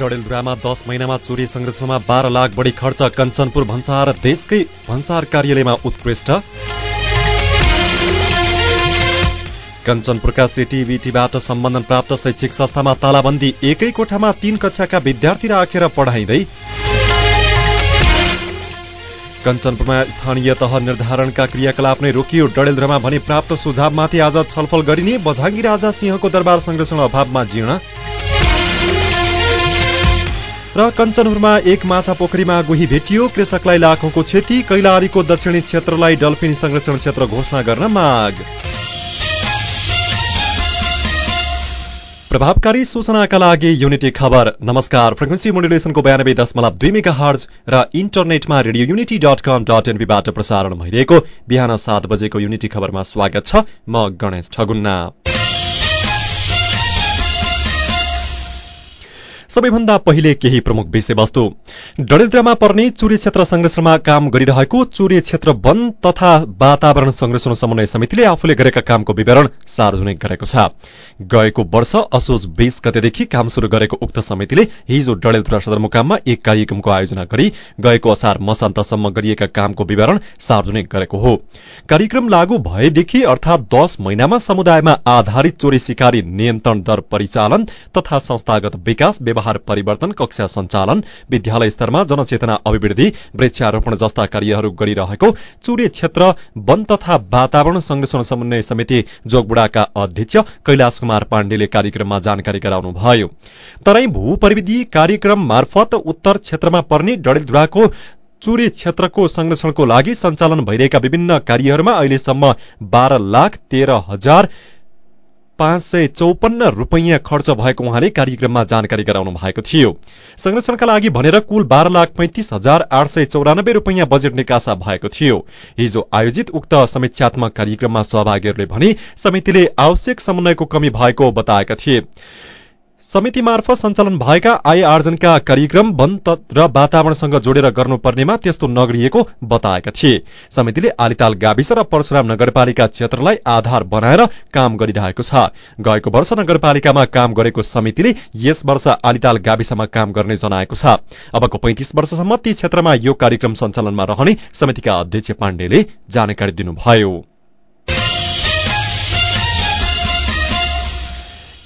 डडेलधुरामा दस महिनामा चोरी संरक्षणमा बाह्र लाख बढी खर्च कञ्चनपुर भन्सार देशकै भन्सार कार्यालयमा उत्कृष्ट। कञ्चनपुरका सिटिबिटीबाट सम्बन्धन प्राप्त शैक्षिक संस्थामा तालाबन्दी एकै कोठामा तीन कक्षाका विद्यार्थी राखेर पढाइँदै। कञ्चनपुरमा स्थानीय तह निर्धारणका क्रियाकलाप नै रोकियो डडेलधुरामा भने प्राप्त सुझावमाथि आज छलफल गरिने बझाङ्गी राजा सिंहको दरबार संरक्षण अभावमा जीर्ण। र कञ्चनपुरमा एक माछा पोखरीमा गोही भेटियो। कृषकलाई लाखौंको क्षति। कैलालीको दक्षिणी क्षेत्रलाई डल्फिन संरक्षण क्षेत्र घोषणा गर्न माग। प्रभावकारी सूचनाका लागि युनिटी खबर। नमस्कार। फ्रिक्वेन्सी मोडुलेसनको बयानब्बे दशमलव दुई मेगा हर्ज र इन्टरनेटमा radio unity dot com dot एनपीबाट प्रसारण भइरहेको बिहान सात बजेको युनिटी खबरमा स्वागत छ। म गणेश ठगुन्ना। सबैभन्दा पहिले केही प्रमुख विषयवस्तु। डडेलधुरामा पर्ने चुरे क्षेत्र संरक्षणमा काम गरिरहेको चुरे क्षेत्र वन तथा वातावरण संरक्षण समन्वय समितिले आफूले गरेका कामको विवरण सार्वजनिक गरेको छ। गएको वर्ष असोज बीस गतेदेखि काम शुरू गरेको उक्त समितिले हिजो डडेलधुरा सदरमुकाममा एक कार्यक्रमको आयोजना गरी गएको असार मसान्तसम्म गरिएका कामको विवरण सार्वजनिक गरेको हो। कार्यक्रम लागू भएदेखि अर्थात दश महिनामा समुदायमा आधारित चोरी सिकारी नियन्त्रण दर परिचालन तथा संस्थागत विकास व्यवहार परिवर्तन कक्षा सञ्चालन विद्यालय स्तरमा जनचेतना अभिवृद्धि वृक्षारोपण जस्ता कार्यहरू गरिरहेको चुरे क्षेत्र वन तथा वातावरण संरक्षण समन्वय समिति जोगबुडाका अध्यक्ष कैलाश कुमार पाण्डेले कार्यक्रममा जानकारी गराउनुभयो तराई भू प्रविधि कार्यक्रम मार्फत उत्तर क्षेत्रमा पर्ने डडेलधुराको चुरे क्षेत्रको संरक्षणको लागि सञ्चालन भइरहेका विभिन्न कार्यहरूमा अहिलेसम्म बाह्र लाख तेह्र हजार पाँच सय चौपन्न रूपियाँ खर्च भएको उहाँले कार्यक्रममा जानकारी गराउनु भएको थियो। संरक्षणका लागि भनेर कुल बाह्र लाख पैंतिस हजार आठ सय चौरानब्बे रूपियाँ बजेट निकासा भएको थियो। हिजो आयोजित उक्त समीक्षात्मक कार्यक्रममा सहभागीहरूले भने समितिले आवश्यक समन्वयको कमी भएको बताएका थिए। समिति मार्फत सञ्चालन भएका आय आर्जनका कार्यक्रम वन र वातावरणसँग जोडेर गर्नुपर्नेमा त्यस्तो नगरिएको बताएका थिए। समितिले आलिताल गाविस र परशुराम नगरपालिका क्षेत्रलाई आधार बनाएर काम गरिरहेको छ। गएको वर्ष नगरपालिकामा काम गरेको समितिले यस वर्ष आलिताल गाविसमा काम गर्ने जनाएको छ। अबको पैंतिस वर्षसम्म ती क्षेत्रमा यो कार्यक्रम सञ्चालनमा रहने समितिका अध्यक्ष पाण्डेले जानकारी दिनुभयो।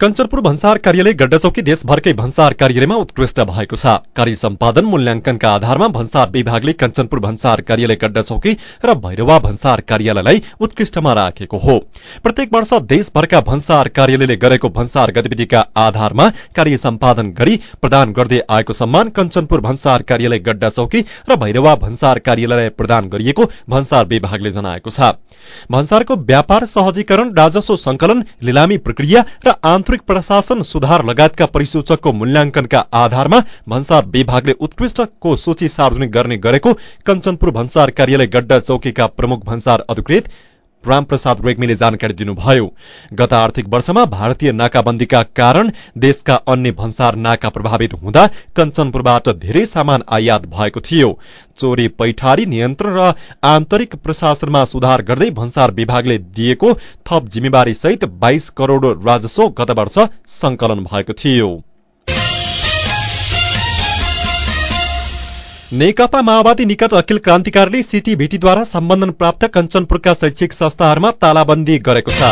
कञ्चनपुर भन्सार कार्यालय गड्डाचौकी देशभरकै भन्सार कार्यालयमा उत्कृष्ट भएको छ। कार्य सम्पादन मूल्याङ्कनका आधारमा भन्सार विभागले कञ्चनपुर भन्सार कार्यालय गड्डाचौकी र भैरवा भन्सार कार्यालयलाई उत्कृष्टमा राखेको हो। प्रत्येक वर्ष देशभरका भन्सार कार्यालयले गरेको भन्सार गतिविधिका आधारमा कार्य सम्पादन गरी प्रदान गर्दै आएको सम्मान कञ्चनपुर भन्सार कार्यालय गड्डाचौकी र भैरवा भन्सार कार्यालयलाई प्रदान गरिएको भन्सार विभागले जनाएको छ। भन्सारको व्यापार सहजीकरण राजस्व संकलन लिलामी प्रक्रिया र आन्तरिक प्रशासन सुधार लगायतका परिसूचकको मूल्याङ्कनका आधारमा भन्सार विभागले उत्कृष्टको सूची सार्वजनिक गर्ने गरेको कञ्चनपुर भन्सार कार्यालय गड्डा चौकीका प्रमुख भन्सार अधिकृत रामप्रसाद रेग्मीले जानकारी दिनुभयो गत आर्थिक वर्षमा भारतीय नाकाबन्दीका कारण देशका अन्य भन्सार नाका प्रभावित हुँदा कञ्चनपुरबाट धेरै सामान आयात भएको थियो। चोरी पैठारी नियन्त्रण र आन्तरिक प्रशासनमा सुधार गर्दै भन्सार विभागले दिएको थप जिम्मेवारी सहित बाइस करोड़ राजस्व गत वर्ष संकलन भएको थियो। नेकपा माओवादी निकट अखिल क्रान्तिकारीले सिटिभिटीद्वारा सम्बन्धन प्राप्त कञ्चनपुरका शैक्षिक संस्थाहरूमा तालाबन्दी गरेको छ।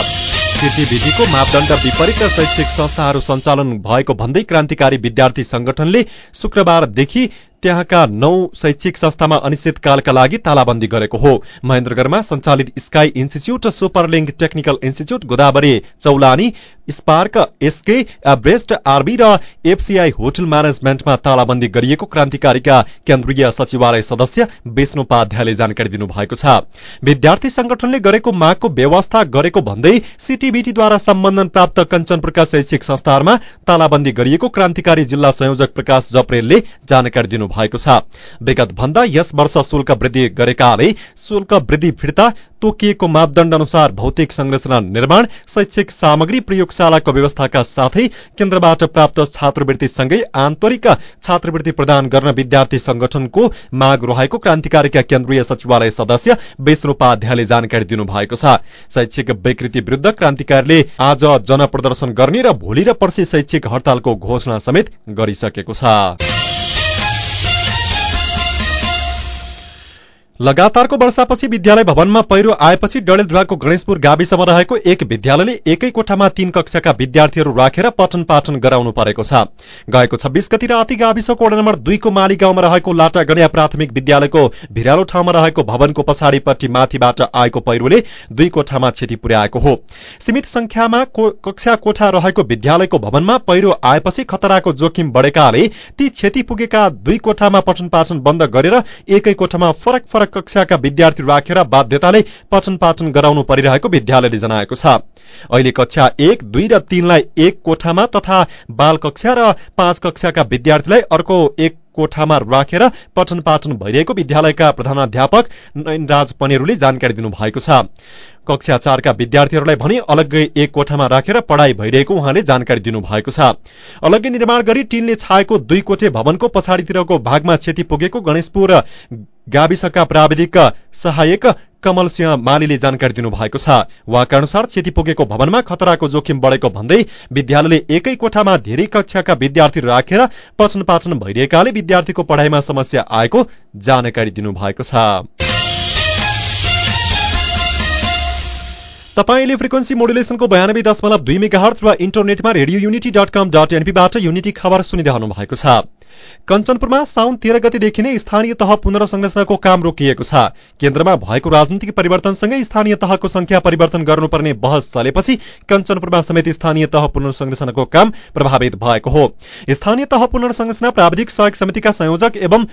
सिटिभिटीको मापदण्ड विपरीत शैक्षिक संस्थाहरू सञ्चालन भएको भन्दै क्रान्तिकारी विद्यार्थी संगठनले शुक्रबारदेखि त्यहाँका नौ शैक्षिक संस्थामा अनिश्चितकालका लागि तालाबन्दी गरेको हो। महेन्द्रगढ़मा सञ्चालित sky institute superlink technical institute Godavari Chaulani spark SK Everest RB र एफसीआई होटल म्यानेजमेन्टमा तालाबन्दी गरिएको क्रान्तिकारीका केन्द्रीय सचिवालय सदस्य विष्णु उपाध्यायले जानकारी दिनुभएको छ। विद्यार्थी संगठनले गरेको मागको व्यवस्था गरेको भन्दै सिटिभिटीद्वारा सम्बन्धन प्राप्त कञ्चनपुरका शैक्षिक संस्थाहरूमा तालाबन्दी गरिएको क्रान्तिकारी जिल्ला संयोजक प्रकाश जपरेलले जानकारी दिनु भएको छ। विगत भन्दा यस वर्ष शुल्क वृद्धि गरेकाले शुल्क वृद्धि फिर्ता तोकिएको मापदण्ड अनुसार भौतिक संरचना निर्माण शैक्षिक सामग्री प्रयोग प्रयोगशालाको व्यवस्थाका साथै केन्द्रबाट प्राप्त छात्रवृत्तिसँगै आन्तरिक छात्रवृत्ति प्रदान गर्न विद्यार्थी संगठनको माग रहेको क्रान्तिकारीका केन्द्रीय सचिवालय सदस्य विष्णु उपाध्यायले जानकारी दिनुभएको छ। शैक्षिक विकृति विरूद्ध क्रान्तिकारीले आज जनप्रदर्शन गर्ने र भोलि र पर्सि शैक्षिक हड़तालको घोषणा समेत गरिसकेको छ। लगातारको वर्षापछि विद्यालय भवनमा पहिरो आएपछि डडेलधुवाको गणेशपुर गाविसमा रहेको एक विद्यालयले एकै कोठामा तीन कक्षाका विद्यार्थीहरू राखेर पठन पाठन गराउनु परेको छ। गएको छब्बीस गति राति गाविसको वडा नम्बर दुईको माली गाउँमा रहेको लाटा प्राथमिक विद्यालयको भिरालो ठाउँमा रहेको भवनको पछाडिपट्टि माथिबाट आएको पहिरोले दुई कोठामा क्षति पुर्याएको हो। सीमित संख्यामा कक्षा कोठा रहेको विद्यालयको भवनमा पहिरो आएपछि खतराको जोखिम बढेकाले ती क्षति पुगेका दुई कोठामा पठन पाठन बन्द गरेर एकै कोठामा फरक फरक कक्षाका विद्यार्थी राखेर बाध्यताले पठन पाठन गराउनु परिरहेको विद्यालयले जनाएको छ। अहिले कक्षा एक दुई र तीनलाई एक कोठामा तथा बाल कक्षा र पाँच कक्षाका विद्यार्थीलाई अर्को एक कोठामा राखेर पठन पाठन भइरहेको विद्यालयका प्रधानाध्यापक नयनराज पनेरूले जानकारी दिनुभएको छ। कक्षा चारका विद्यार्थीहरूलाई भने अलग्गै एक कोठामा राखेर पढ़ाई भइरहेको उहाँले जानकारी दिनुभएको छ। अलग्गै निर्माण गरी टिनले छाएको दुई कोठे भवनको पछाडितिरको भागमा क्षति पुगेको गणेशपुर गाविसका प्राविधिक सहायक कमल सिंह मालीले जानकारी दिनुभएको छ। उहाँका अनुसार क्षति पुगेको भवनमा खतराको जोखिम बढेको भन्दै विद्यालयले एकै कोठामा धेरै कक्षाका विद्यार्थी राखेर पठन पाठन भइरहेकाले विद्यार्थीको पढ़ाइमा समस्या आएको जानकारी दिनुभएको छ। तपाईँले फ्रिक्वेन्सी मोडुलेसनको बयानब्बे दशमलव दुई मेगा हर्च वा इन्टरनेटमा radio unity dot com dot एनपीबाट unity खबर सुनिरहनु भएको छ। कञ्चनपुरमा साउन तेह्र गतिदेखि नै स्थानीय तह पुनर्संरचनाको काम रोकिएको छ। केन्द्रमा भएको राजनीतिक परिवर्तनसँगै स्थानीय तहको संख्या परिवर्तन गर्नुपर्ने बहस चलेपछि कञ्चनपुरमा समेत स्थानीय तह पुनर्संरचनाको काम प्रभावित भएको हो। स्थानीय तह पुनर्संरचना प्राविधिक सहयोग समितिका संयोजक एवं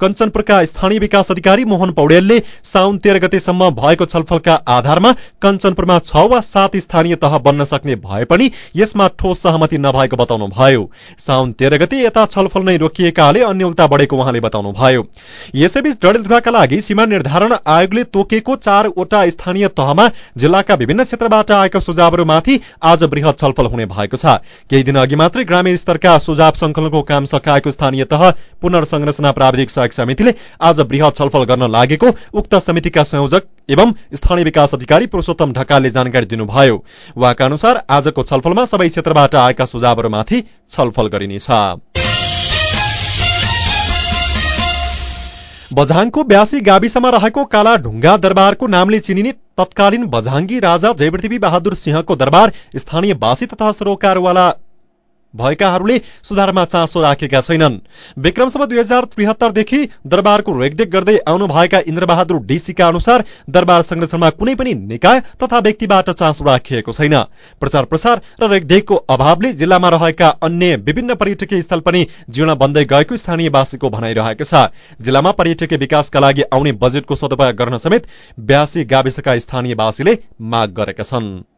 कञ्चनपुरका स्थानीय विकास अधिकारी मोहन पौडेलले साउन तेह्र गतेसम्म भएको छलफलका आधारमा कञ्चनपुरमा छ वा सात स्थानीय तह बन्न सक्ने भए पनि यसमा ठोस सहमति नभएको बताउनुभयो। साउन तेह्र गते यता छलफल नै रोकिएकाले अन्यलता बढेको उहाँले बताउनुभयो। यसैबीच डडेलधुवाका लागि सीमा निर्धारण आयोगले तोकेको चारवटा स्थानीय तहमा जिल्लाका विभिन्न क्षेत्रबाट आएका सुझावहरूमाथि आज वृहत छलफल हुने भएको छ। केही दिन अघि मात्रै ग्रामीण स्तरका सुझाव संकलनको काम सकाएको स्थानीय तह पुनर्संरचना प्राविधिक सहयोग समितिले आज वृहत छलफल गर्न लागेको उक्त समितिका संयोजक एवं स्थानीय विकास अधिकारी पुरूषोत्तम ढकालले जानकारी दिनुभयो। उहाँका अनुसार आजको छलफलमा सबै क्षेत्रबाट आएका सुझावहरूमाथि छलफल गरिनेछ। बझाङको ब्यासी गाविसमा रहेको काला ढुङ्गा दरबारको नामले चिनिने तत्कालीन बझाङ्गी राजा जयपृथ्वी बहादुर सिंहको दरबार स्थानीय वासी तथा सरोकारवाला भएकाहरूले सुधारमा चासो राखेका छैनन्। विक्रमसम्म दुई हजार त्रिहत्तरदेखि दरबारको रेखदेख गर्दै आउनु भएका इन्द्रबहादुर डीसीका अनुसार दरबार संरक्षणमा कुनै पनि निकाय तथा व्यक्तिबाट चासो राखिएको छैन। प्रचार प्रसार र रेखदेखको अभावले जिल्लामा रहेका अन्य विभिन्न पर्यटकीय स्थल पनि जीर्ण बन्दै गएको स्थानीयवासीको भनाइरहेको छ। जिल्लामा पर्यटकीय विकासका लागि आउने बजेटको सदुपयोग गर्न समेत ब्यासी गाविसका स्थानीयवासीले माग गरेका छन्।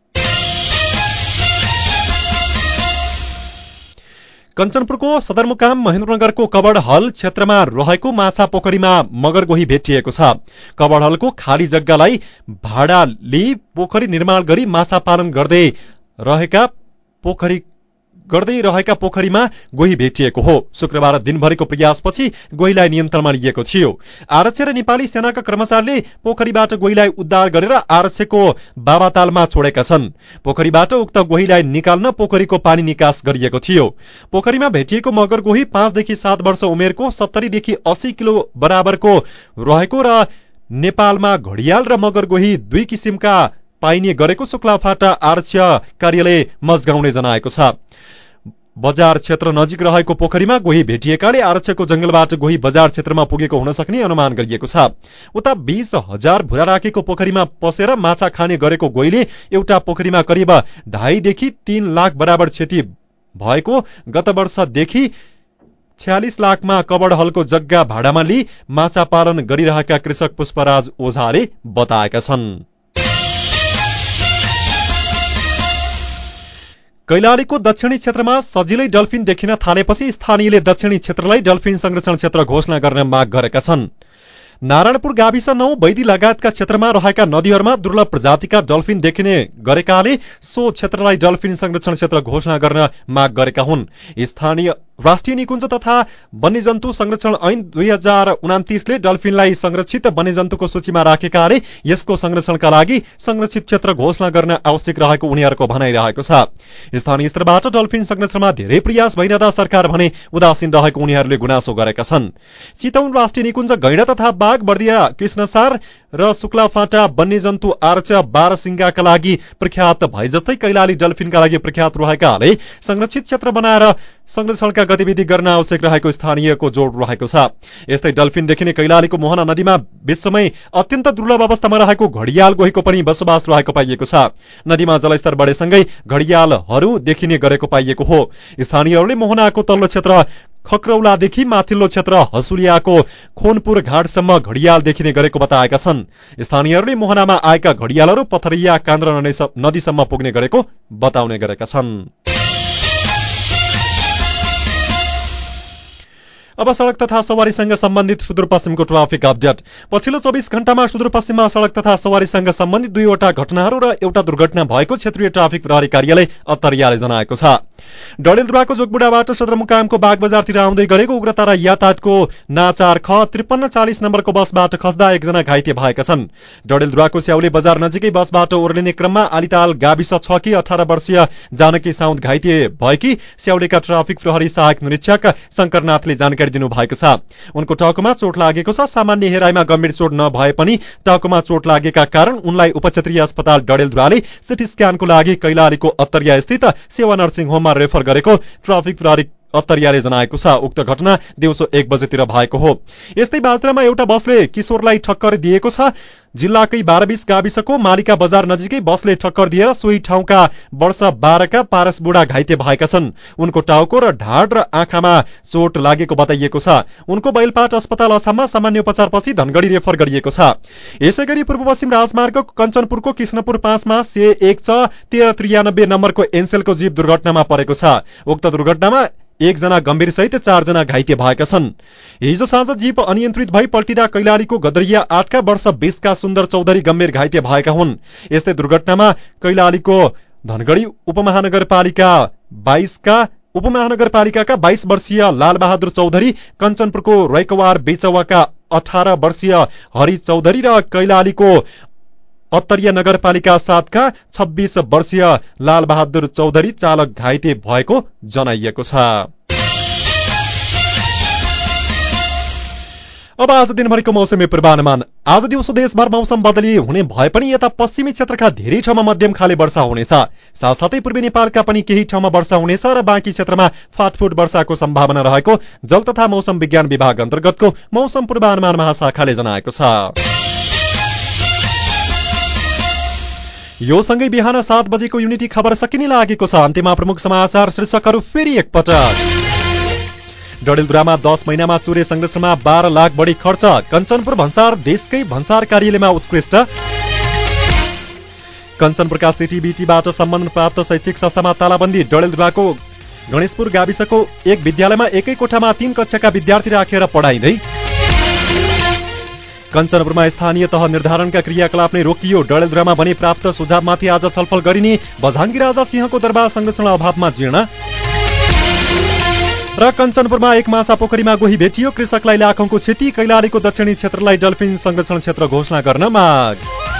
कञ्चनपुरको सदरमुकाम महेन्द्रनगरको कबड हल क्षेत्रमा रहेको माछा पोखरीमा मगर गोही भेटिएको छ। कबड हलको खाली जग्गालाई भाडा लिई पोखरी निर्माण गरी माछा पालन गर्दै रहेका पोखरी गर्दै रहेका पोखरीमा गोही भेटिएको हो। शुक्रबार दिनभरिको प्रयासपछि गोहीलाई नियन्त्रणमा लिएको थियो। आरक्ष र नेपाली सेनाका कर्मचारीले पोखरीबाट गोहीलाई उद्धार गरेर आरक्षको बाबातालमा छोडेका छन्। पोखरीबाट उक्त गोहीलाई निकाल्न पोखरीको पानी निकास गरिएको थियो। पोखरीमा भेटिएको मगर गोही पाँचदेखि सात वर्ष उमेरको सत्तरीदेखि अस्सी किलो बराबरको रहेको र नेपालमा घडियाल र मगर गोही दुई किसिमका पाइने गरेको शुक्लाफाटा आरक्ष कार्यालय मजगाउँले जनाएको छ। बजार क्षेत्र नजिक रहेको पोखरीमा गोही भेटिएकाले आरक्षको जंगलबाट गोही बजार क्षेत्रमा पुगेको हुन सक्ने अनुमान गरिएको छ। उता बीस हजार भुरा राखेको पोखरीमा पसेर माछा खाने गरेको गोहीले एउटा पोखरीमा करिब ढाईदेखि तीन लाख बराबर क्षति भएको गत वर्षदेखि छ्यालिस लाखमा कबड हलको जग्गा भाडामा लिई माछा पालन गरिरहेका कृषक पुष्पराज ओझाले बताएका छन्। कैलालीको दक्षिणी क्षेत्रमा सजिलै डल्फिन देखिन थालेपछि स्थानीयले दक्षिणी क्षेत्रलाई डल्फिन संरक्षण क्षेत्र घोषणा गर्न माग गरेका छन्। नारायणपुर गाविस नौ वैदी लगायतका क्षेत्रमा रहेका नदीहरूमा दुर्लभ प्रजातिका डल्फिन देखिने गरेकाले सो क्षेत्रलाई डल्फिन संरक्षण क्षेत्र घोषणा गर्न माग गरेका हुन्। राष्ट्रिय निकुञ्ज तथा वन्यजन्तु संरक्षण ऐन दुई हजार उनातिसले डल्फिनलाई संरक्षित वन्यजन्तुको सूचीमा राखेकाले यसको संरक्षणका लागि संरक्षित क्षेत्र घोषणा गर्न आवश्यक रहेको उनीहरूको भनाइरहेको छ। स्थानीय स्तरबाट डल्फिन संरक्षणमा धेरै प्रयास भइरहँदा सरकार भने उदासीन रहेको उनीहरूले गुनासो गरेका छन्। चितौन राष्ट्रिय निकुञ्ज गैडा तथा बाघ बर्दिया कृष्णसार र शुक्ला फाँटा वन्यजन्तु आर्च बारसिंगाका लागि प्रख्यात भए जस्तै कैलाली डल्फिनका लागि प्रख्यात रहेकाले संरक्षित क्षेत्र बनाएर संरक्षणका गतिविधि गर्न आवश्यक रहेको स्थानीयको जोड रहेको छ। यस्तै डल्फिन देखिने कैलालीको मोहना नदीमा विश्वमै अत्यन्त दुर्लभ अवस्थामा रहेको घडियाल गोहीको पनि बसोबास रहेको पाइएको छ। नदीमा जलस्तर बढेसँगै घडियालहरू देखिने गरेको पाइएको हो। स्थानीयहरूले मोहनाको तल्लो क्षेत्र खक्रौलादेखि माथिल्लो क्षेत्र हसुलियाको खोनपुर घाटसम्म घडियाल देखिने गरेको बताएका छन्। स्थानीयहरूले मोहनामा आएका घडियालहरू पथरिया कान्द्र नदीसम्म पुग्ने गरेको बताउने गरेका छन्। अब सड़क तथा सवारीसँग सम्बन्धित सुदूरपश्चिमको ट्राफिक अपडेट। पछिल्लो चौबिस घण्टामा सुदूरपश्चिममा सड़क तथा सवारीसँग सम्बन्धित दुईवटा घटनाहरू र एउटा दुर्घटना भएको क्षेत्रीय ट्राफिक प्रहरी कार्यालय अत्तरियाले जनाएको छ। डडेलधुवाको जोगबुडाबाट सदरमुकामको बाग बजारतिर आउँदै गरेको उग्रता र यातायातको नाचार ख त्रिपन्न चालिस नम्बरको बसबाट खस्दा एकजना घाइते भएका छन्। डडेलधुवाको स्याउले बजार नजिकै बसबाट ओर्लिने क्रममा आलिताल गाविस छ कि अठार वर्षीय जानकी साउद घाइते भएकी स्याउलेका ट्राफिक प्रहरी सहायक निरीक्षक शंकरनाथले जानकारी दिनुभएको छ। उनको टाउकोमा चोट लागेको छ। सामान्य हेराइमा गम्भीर चोट नभए पनि टाउकोमा चोट लागेका कारण उनलाई उपक्षेत्रीय अस्पताल डडेलधुवाले सिटी स्क्यानको लागि कैलालीको अत्तरिया स्थित सेवा नर्सिङ होममा रेफर गरेको ट्राफिक प्रहरी अत्तरियाले जनाएको छ। उक्त घटना दिउँसो एक बजेतिर भएको हो। यस्तै बाजरामा एउटा बसले किशोरलाई ठक्कर दिएको छ। जिल्लाकै बाह्रबीस गाविसको मालिका बजार नजिकै बसले ठक्कर दिएर सोही ठाउँका वर्ष बाह्रका पारस बुढा घाइते भएका छन्। उनको टाउको र ढाड र आँखामा चोट लागेको बताइएको छ। उनको बैलपाट अस्पताल असाममा सामान्य उपचारपछि धनगढ़ी रेफर गरिएको छ। यसै गरी पूर्व पश्चिम राजमार्ग कञ्चनपुरको कृष्णपुर पाँचमा से एक छ तेह्र त्रियानब्बे नम्बरको एनसेलको जीव दुर्घटनामा परेको छ। उक्त दुर्घटनामा एकजना गम्भीर सहित चारजना घाइते भएका छन्। हिजो साँझ जीप अनियन्त्रित भई पल्टिँदा कैलालीको गदरिया आठका वर्ष बीसका सुन्दर चौधरी गम्भीर घाइते भएका हुन्। यस्तै दुर्घटनामा कैलालीको धनगढ़ी उपमहानगरपालिका बाइसका उपमहानगरपालिकाका बाइस वर्षीय लालबहादुर चौधरी कञ्चनपुरको रैकवार बेचवाका अठार वर्षीय हरि चौधरी र कैलालीको अत्तरिया नगरपालिका सातका छब्बीस वर्षीय लालबहादुर चौधरी चालक घाइते भएको जनाइएको छ। अब आज दिनभरिको मौसमी पूर्वानुमान। आज दिउँसो देशभर मौसम बदली हुने भए पनि यता पश्चिमी क्षेत्रका धेरै ठाउँमा मध्यम खाले वर्षा हुनेछ। साथसाथै पूर्वी नेपालका पनि केही ठाउँमा वर्षा हुनेछ र बाँकी क्षेत्रमा फाटफुट वर्षाको सम्भावना रहेको जल तथा मौसम विज्ञान विभाग अन्तर्गतको मौसम पूर्वानुमान महाशाखाले जनाएको छ। यो सँगै बिहान सात बजेको युनिटी खबर सकिने लागेको छ। अन्त्यमा प्रमुख समाचार शीर्षकहरू फेरि एकपटक। डडेलधुरामा दस महिनामा चुरे संरक्षणमा बाह्र लाख बढी खर्च। कञ्चनपुर भन्सार देशकै भन्सार कार्यालयमा उत्कृष्ट। कञ्चनपुरका सिटिबिटीबाट सम्बन्धन प्राप्त शैक्षिक संस्थामा तालाबन्दी। डडेलधुराको गणेशपुर गाविसको एक विद्यालयमा एकै कोठामा तीन कक्षाका विद्यार्थी राखेर पढाइँदै कञ्चनपुरमा स्थानीय तह निर्धारणका क्रियाकलाप नै रोकियो डडेलधुरामा भने प्राप्त सुझावमाथि आज छलफल गरिने बझाङ्गी राजा सिंहको दरबार संरक्षण अभावमा जीर्ण। र कञ्चनपुरमा एक माछा पोखरीमा गोही भेटियो कृषकलाई लाखौंको क्षति कैलालीको दक्षिणी क्षेत्रलाई डल्फिन संरक्षण क्षेत्र घोषणा गर्न माग।